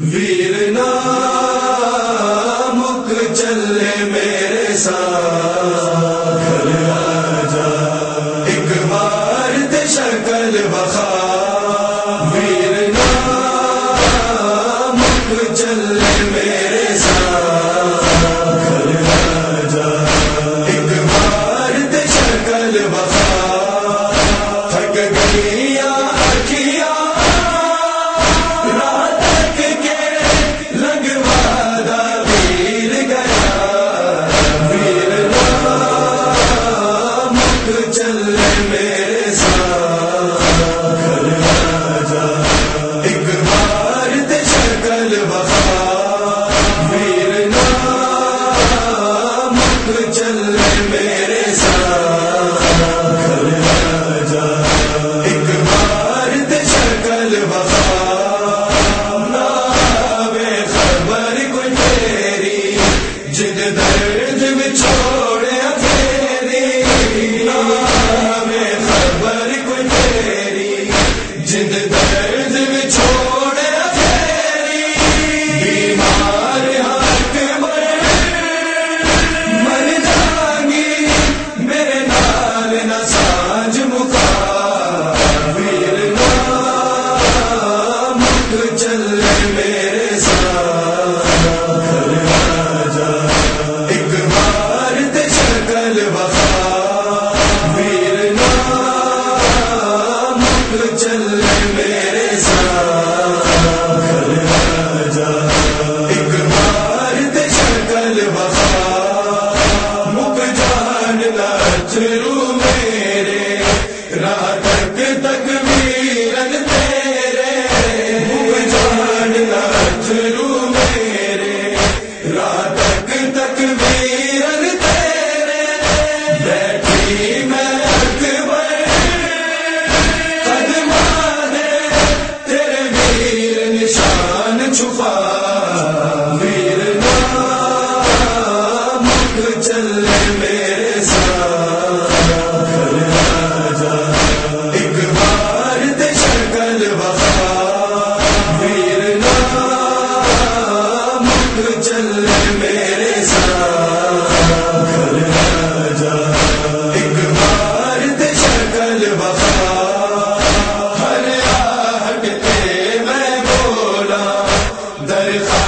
ویرنا مک چلے میرے ساتھ۔ جا ایک بار شکل بار درخواست